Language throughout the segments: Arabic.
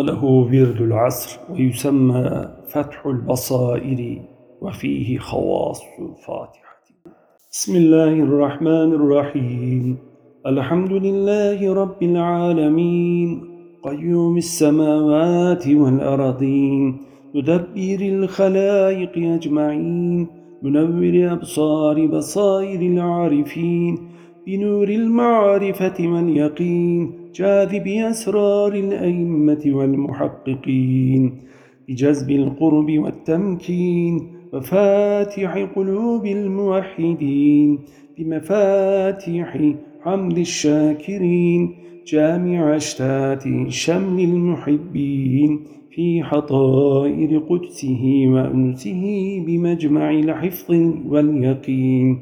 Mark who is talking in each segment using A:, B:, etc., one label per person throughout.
A: وله ورد العصر ويسمى فتح البصائر وفيه خواص الفاتحة. بسم الله الرحمن الرحيم. الحمد لله رب العالمين. قيوم السماوات والأرضين. مدبر الخلائق أجمعين. منور أبصار بصائر العارفين. بنور المعرفة واليقين. جاذب أسرار الأئمة والمحققين بجذب القرب والتمكين وفاتح قلوب الموحدين بمفاتيح حمد الشاكرين جامع أشتات شمل المحبين في حطائر قدسه وأنسه بمجمع الحفظ واليقين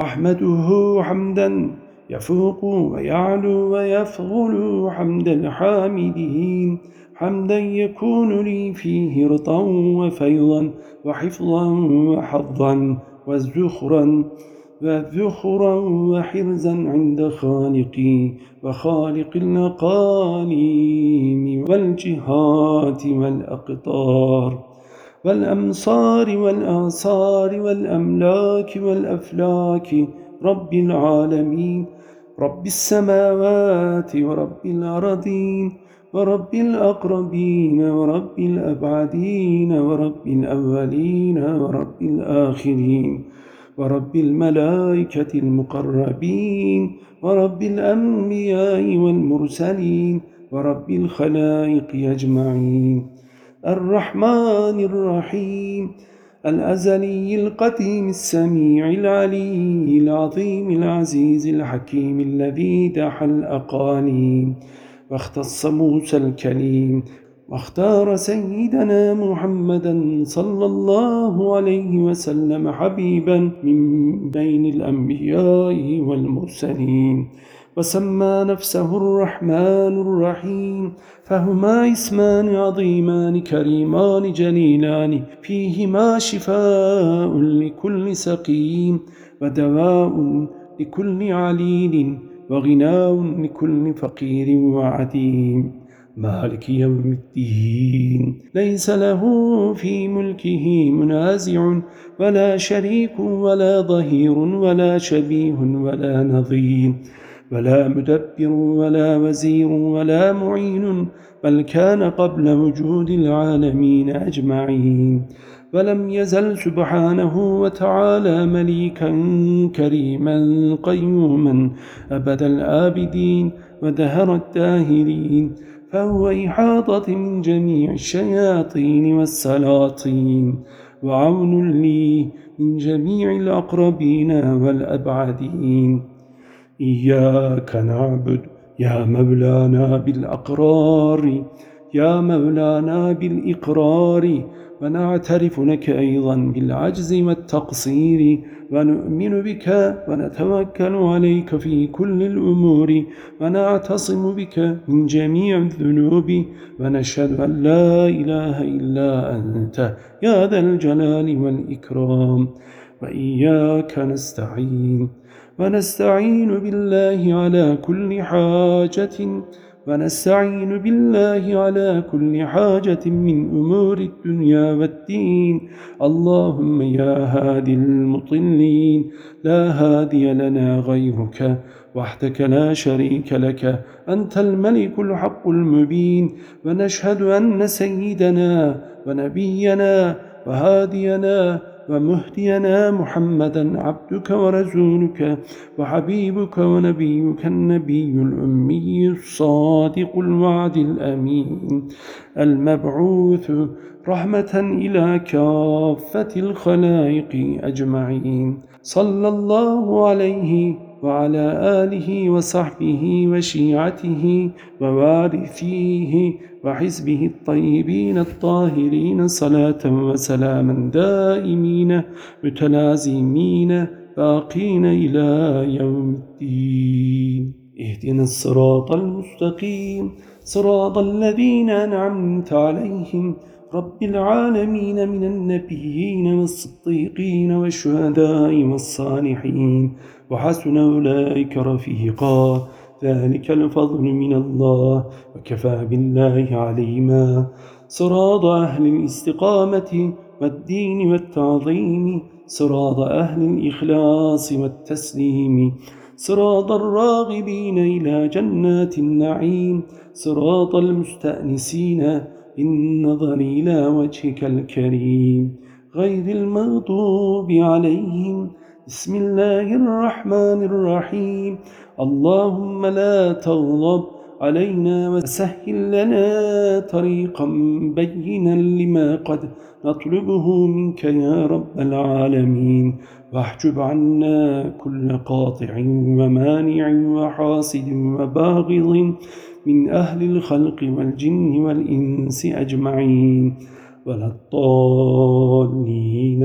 A: أحمده حمدا يفوق ويعلو ويفضل حمد الحامدين حمدا يكون لي فيه رطا وفيضا وحفظا وحظا وزخرا وذخرا وحرزا عند خالقي وخالق الأقاليم والجهات والأقطار والأمصار والآثار والأملاك والأفلاك رب العالمين. رب السماوات ورب الأرضين ورب الأقربين ورب الأبعدين ورب الأولين ورب الآخرين ورب الملائكة المقربين ورب الأنبياء والمرسلين ورب الخلائق أجمعين. الرحمن الرحيم. الأزلي القديم السميع العلي العظيم العزيز الحكيم الذي دح الأقاليم واختص موسى الكليم واختار سيدنا محمدا صلى الله عليه وسلم حبيبا من بين الأنبياء والمرسلين. وسمى نفسه الرحمن الرحيم. فهما اسمان عظيمان كريمان جليلان فيهما شفاء لكل سقيم ودواء لكل عليل وغناء لكل فقير وعديم. مالك يوم الدين. ليس له في ملكه منازع ولا شريك ولا ظهير ولا شبيه ولا نظير. ولا مدبر ولا وزير ولا معين بل كان قبل وجود العالمين أجمعين. ولم يزل سبحانه وتعالى مليكا كريما قيوما أبد الآبدين ودهر الداهرين. فهو إحاطة من جميع الشياطين والسلاطين وعون لي من جميع الأقربين والأبعدين. إياك نعبد يا مولانا بالأقرار يا مولانا بالإقرار. ونعترف لك أيضا بالعجز والتقصير ونؤمن بك ونتوكل عليك في كل الأمور. ونعتصم بك من جميع الذنوب. ونشهد أن لا إله إلا أنت يا ذا الجلال والإكرام. وإياك نستعين. ونستعين بالله على كل حاجة ونستعين بالله على كل حاجة من أمور الدنيا والدين. اللهم يا هادي المطلين لا هادي لنا غيرك وحدك لا شريك لك أنت الملك الحق المبين. ونشهد أن سيدنا ونبينا وهادينا ومهدينا محمدا عبدك ورسولك وحبيبك ونبيك النبي الأمي الصادق الوعد الأمين المبعوث رحمة إلى كافة الخلائق أجمعين صلى الله عليه وعلى آله وصحبه وشيعته ووارثيه وحزبه الطيبين الطاهرين صلاة وسلاما دائمين متلازمين باقين إلى يوم الدين. اهدنا الصراط المستقيم. صراط الذين أنعمت عليهم. رب العالمين من النبيين والصديقين والشهداء والصالحين. وحسن أولئك رفيقا. ذلك الفضل من الله وكفى بالله عليما. صراط أهل الاستقامة والدين والتعظيم. صراط أهل الإخلاص والتسليم. صراط الراغبين إلى جنات النعيم. صراط المستأنسين. بالنظر إلى وجهك الكريم. غير المغضوب عليهم بسم الله الرحمن الرحيم. اللهم لا تغضب علينا وسهل لنا طريقا بينا لما قد نطلبه منك يا رب العالمين. واحجب عنا كل قاطع ومانع وحاسد وباغض من أهل الخلق والجن والإنس أجمعين. ولا الضالين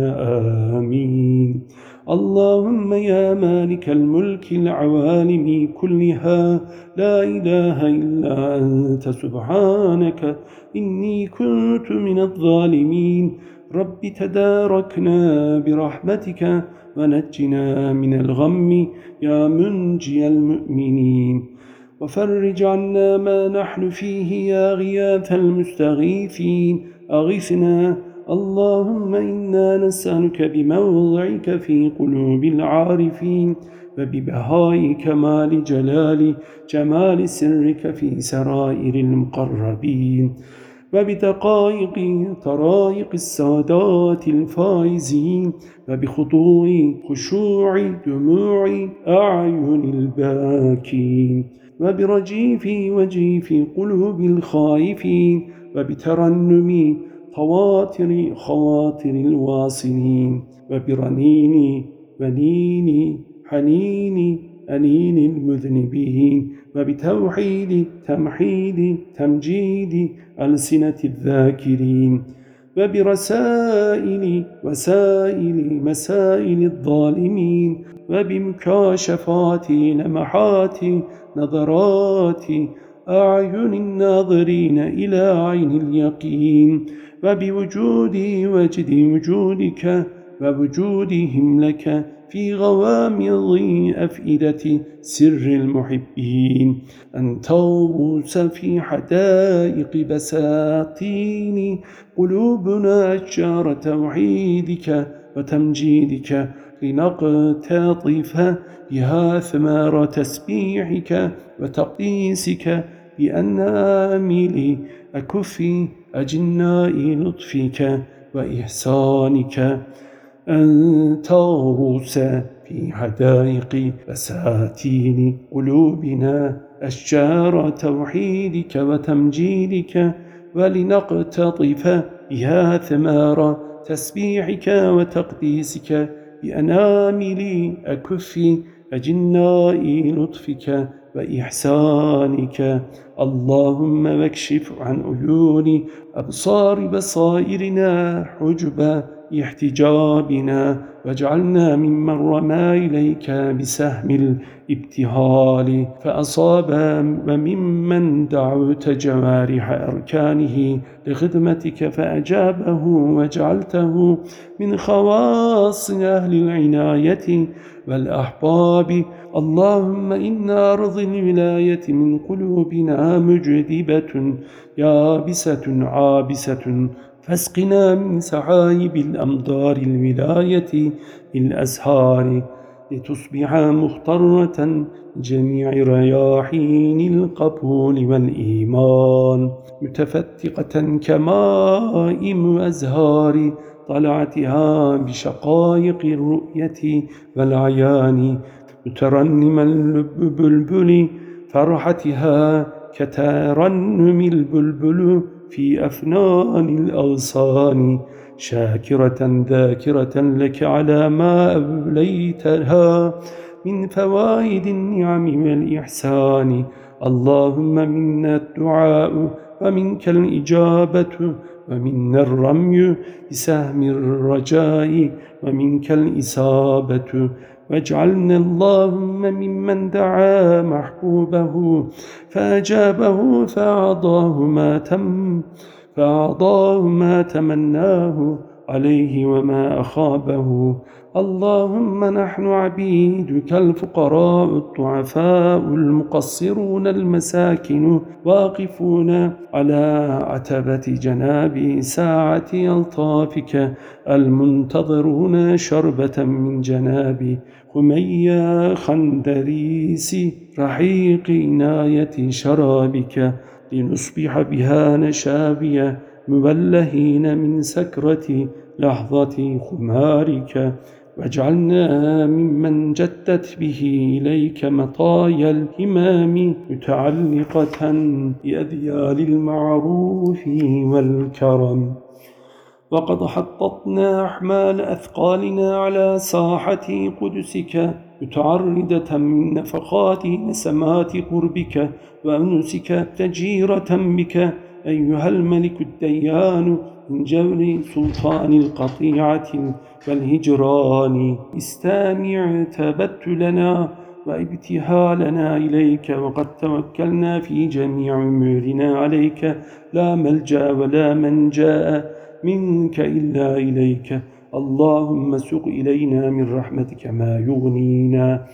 A: آمين. اللهم يا مالك الملك العوالم كلها لا إله إلا أنت سبحانك إني كنت من الظالمين. رب تداركنا برحمتك ونجنا من الغم يا منجي المؤمنين. وفرج عنا ما نحن فيه يا غياث المستغيثين. أغثنا اللهم إنا نسألك بموضعك في قلوب العارفين وببهاء كمال جلال جمال سرك في سرائر المقربين وبدقائق طرائق السادات الفائزين وبخضوع خشوع دموع أعين الباكين وبرجيف وجيف قلوب الخائفين وبترنم خواطر خواطر الواصلين وبرنين ونين حنين أنين المذنبين وبتوحيد تمحيد تمجيد ألسنة الذاكرين وبرسائل وسائل مسائل الظالمين وبمكاشفات لمحات نظرات أعين الناظرين إلى عين اليقين. وبوجود وجد وجودك ووجودهم لك في غوامض أفئدة سر المحبين أن تغوص في حدائق بساطين قلوبنا أشجار توحيدك وتمجيدك لنقتطف بها ثمار تسبيحك وتقديسك بأنامل أكف أجناء لطفك وإحسانك أن تغوص في حدائق بساتين قلوبنا أشجار توحيدك وتمجيدك ولنقتطف بها ثمار تسبيحك وتقديسك بأنامل أكف أجناء لطفك وإحسانك. اللهم واكشف عن عيون أبصار بصائرنا حجبا. احتجابنا واجعلنا ممن رمى إليك بسهم الابتهال فأصاب وممن دعوت جوارح أركانه لخدمتك فأجابه وجعلته من خواص أهل العناية والأحباب. اللهم إنا أرض الولاية من قلوبنا مجدبة يابسة عابسة فاسقنا من سحائب الأمدار الولاية بالأسهار لتصبح مخترة جميع رياحين القبول والإيمان متفتقة كمائم أزهار طلعتها بشقائق الرؤية والعيان مترنما اللب بلبل فرحتها كترنم البلبل في أفنان الأغصان شاكرة ذاكرة لك على ما أبليتها من فوائد النعم والإحسان. اللهم منا الدعاء ومنك الإجابة ومنا الرمي بسهم الرجاء ومنك الإصابة. واجعلنا اللهم ممن دعا محبوبه فأجابه فأعطاه ما تم فأعطاه ما تمناه عليه وما أخابه. اللهم نحن عبيدك الفقراء الضعفاء المقصرون المساكن واقفون على عتبة جناب ساعة ألطافك المنتظرون شربة من جناب خميا خندريس رحيق عناية شرابك لنصبح بها نشابيا مبلهين من سكرة لحظة خمارك واجعلنا ممن جدت به إليك مطايا الهمام متعلقة بأذيال المعروف والكرم. وقد حططنا أحمال أثقالنا على ساحة قدسك متعردة من نفقات نسمات قربك وأنسك تجيرة بك. أيها الملك الديان من جور سلطان القطيعة والهجران. استامع تبتلنا وابتهالنا إليك وقد توكلنا في جميع أمورنا عليك. لا ملجأ ولا منجأ منك إلا إليك. اللهم سق إلينا من رحمتك ما يغنينا.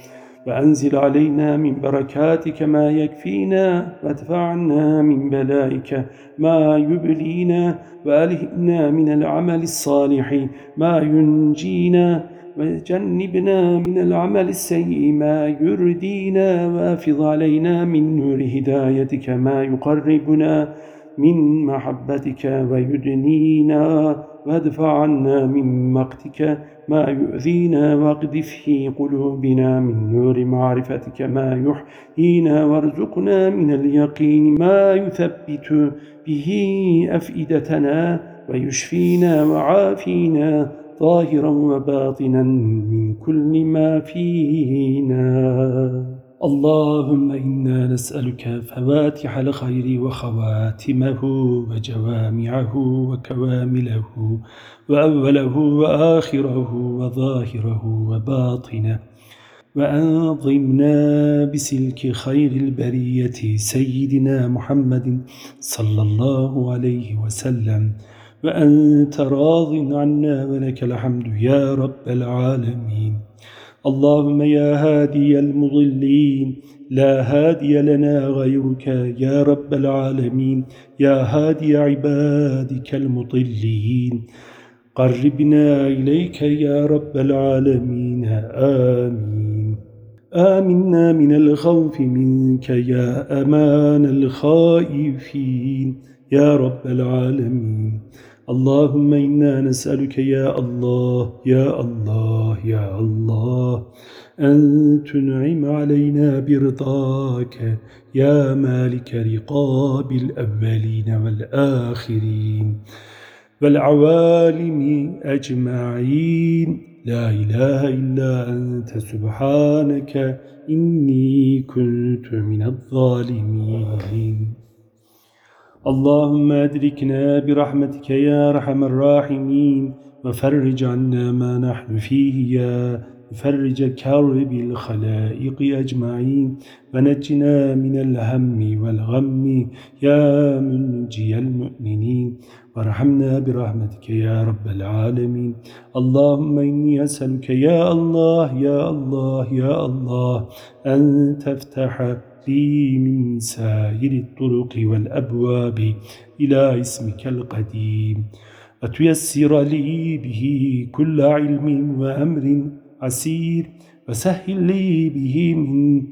A: وأنزل علينا من بركاتك ما يكفينا وادفع عنا من بلائك ما يبلينا وألهمنا من العمل الصالح ما ينجينا وجنبنا من العمل السيء ما يردينا وأفض علينا من نور هدايتك ما يقربنا من محبتك ويدنينا. وادفع عنا من مقتك ما يؤذينا واقذف في قلوبنا من نور معرفتك ما يحيينا وارزقنا من اليقين ما يثبت به أفئدتنا ويشفينا وعافينا ظاهرا وباطنا من كل ما فينا. اللهم إنا نسألك فواتح الخير وخواتمه وجوامعه وكوامله وأوله وآخره وظاهره وباطنه وأنظمنا بسلك خير البرية سيدنا محمد صلى الله عليه وسلم وأنت راض عنا ولك الحمد يا رب العالمين. اللهم يا هادي المضلين لا هادي لنا غيرك يا رب العالمين يا هادي عبادك المضلين. قربنا إليك يا رب العالمين آمين. آمنا من الخوف منك يا أمان الخائفين يا رب العالمين. اللهم إنا نسألك يا الله يا الله يا الله أن تنعم علينا برضاك يا مالك رقاب الأولين والآخرين والعوالم أجمعين. لا إله إلا أنت سبحانك إني كنت من الظالمين. اللهم أدركنا برحمتك يا رحم الراحمين وفرج عنا ما نحن فيه يا فرج كرب الخلائق أجمعين. ونجنا من الهم والغم يا منجي المؤمنين. وارحمنا برحمتك يا رب العالمين. اللهم إني أسألك يا الله يا الله يا الله أن تفتح لي من سائر الطرق والأبواب إلى اسمك القديم. وتيسر لي به كل علم وأمر عسير. وسهل لي به من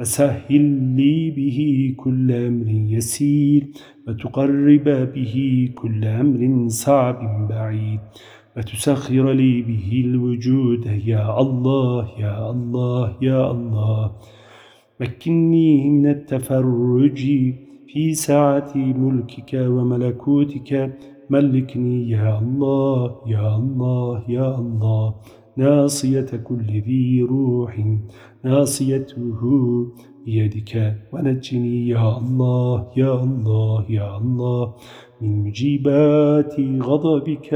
A: وسهل لي به كل أمر يسير. وتقرب به كل أمر صعب بعيد. وتسخر لي به الوجود. يا الله يا الله يا الله. مكني من التفرج في سعة ملكك وملكوتك. ملكني يا الله يا الله يا الله. ناصية كل ذي روح ناصيته بيدك. ونجني يا الله يا الله يا الله. من مجيبات غضبك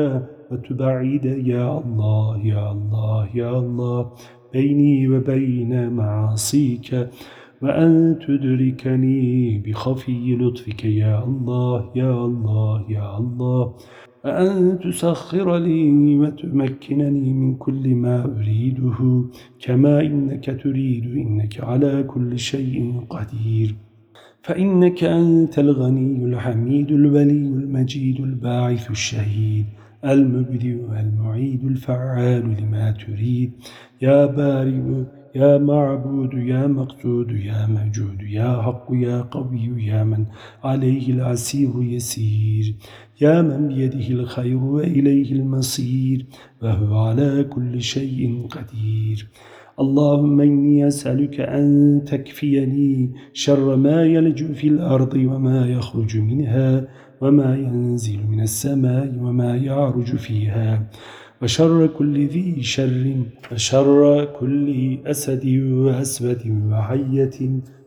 A: وتبعد يا الله يا الله يا الله. بيني وبين معاصيك وأن تدركني بخفي لطفك. يا الله يا الله يا الله. وأن تسخر لي وتمكنني من كل ما أريده. كما إنك تريد إنك على كل شيء قدير. فإنك أنت الغني الحميد الولي المجيد الباعث الشهيد. المبدئ المعيد الفعال لما تريد. يا بارئ يا معبود يا مقصود يا موجود يا حق يا قوي يا من عليه العسير يسير. يا من بيده الخير وإليه المصير وهو على كل شيء قدير. اللهم إني أسألك أن تكفيني شر ما يلج في الأرض وما يخرج منها. وما ينزل من السماء وما يعرج فيها وشر كل ذي شر وشر كل أسد وأسود وحية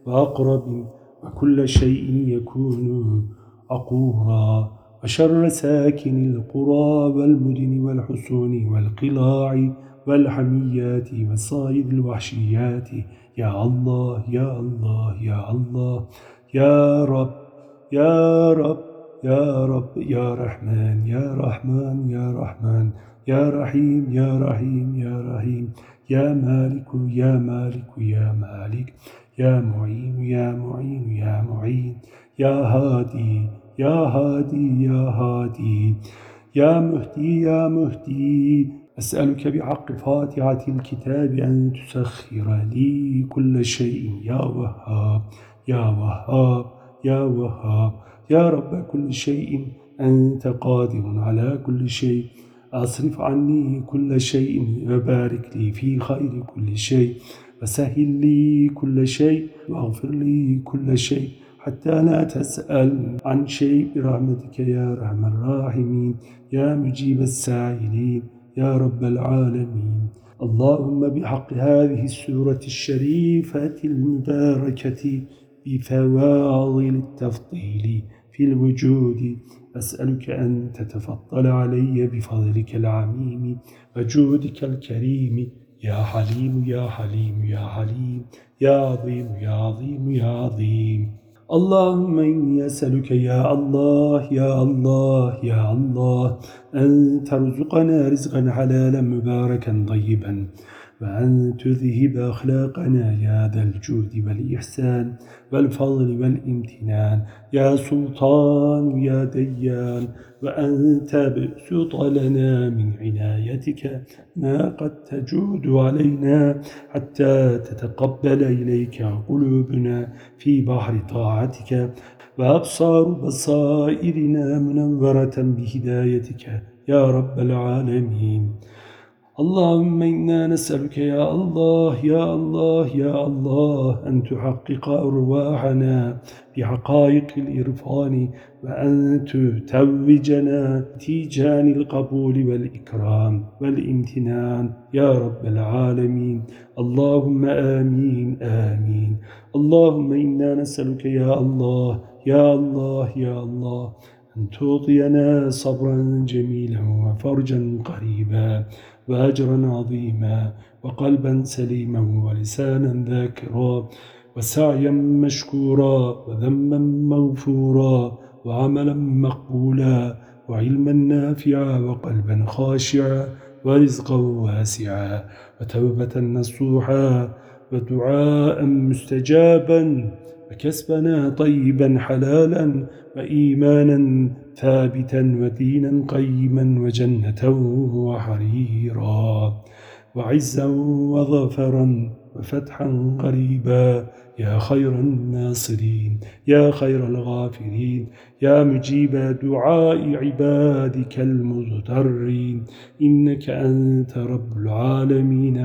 A: وأقرب وكل شيء يكون أقورا وشر ساكن القرى والمدن والحسون والقلاع والحميات والصائد الوحشيات يا الله يا الله يا الله يا رب يا رب يا رب يا رحمن يا رحمن يا رحمن يا رحيم يا رحيم يا رحيم يا مالك يا مالك يا مالك يا معين يا معين يا معين يا هادي يا هادي يا هادي يا مهدي يا مهدي. أسألك بحق فاتحة الكتاب أن تسخر لي كل شيء يا وهاب يا وهاب يا وهاب. يا رب كل شيء أنت قادر على كل شيء. أصرف عني كل شيء وبارك لي في خير كل شيء. وسهل لي كل شيء واغفر لي كل شيء. حتى لا تسأل عن شيء برحمتك يا رحم الراحمين. يا مجيب السائلين يا رب العالمين. اللهم بحق هذه السورة الشريفة المباركة بفواضل التفضيل. في الوجود أسألك أن تتفضل علي بفضلك العميم وجودك الكريم. يا حليم يا حليم يا حليم يا عظيم يا عظيم يا عظيم. اللهم إني أسألك يا الله يا الله يا الله أن ترزقنا رزقا حلالا مباركا طيبا. وأن تذهب أخلاقنا يا ذا الجود والإحسان والفضل والامتنان. يا سلطان يا ديان وأن تبسط لنا من عنايتك ما قد تجود علينا حتى تتقبل إليك قلوبنا في بحر طاعتك. وأبصار بصائرنا منورة بهدايتك يا رب العالمين. اللهم إنا نسألك يا الله يا الله يا الله أن تحقق أرواحنا بحقائق الإرفان وأن تتوجنا تيجان القبول والإكرام والامتنان. يا رب العالمين اللهم آمين آمين. اللهم إنا نسألك يا الله يا الله يا الله أن تعطينا صبرا جميلا وفرجا قريبا. وأجرا عظيما وقلبا سليما ولسانا ذاكرا وسعيا مشكورا وذنبا مغفورا وعملا مقبولا وعلما نافعا وقلبا خاشعا ورزقا واسعا وتوبة نصوحا ودعاء مستجابا وكسبنا طيبا حلالا وإيمانا ثابتا ودينا قيما وجنة وحريرا وعزا وظفرا وفتحا قريبا. يا خير الناصرين يا خير الغافرين يا مجيب دعاء عبادك المضطرين. إنك أنت رب العالمين.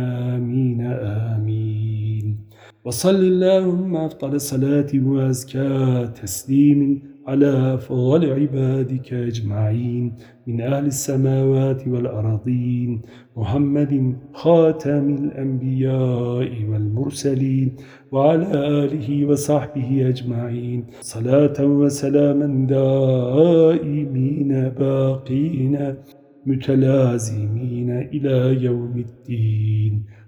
A: وصل اللهم أفضل صلاة وأزكى تسليم على أفضل عبادك أجمعين من أهل السماوات والأرضين محمد خاتم الأنبياء والمرسلين وعلى آله وصحبه أجمعين صلاة وسلاما دائمين باقين متلازمين إلى يوم الدين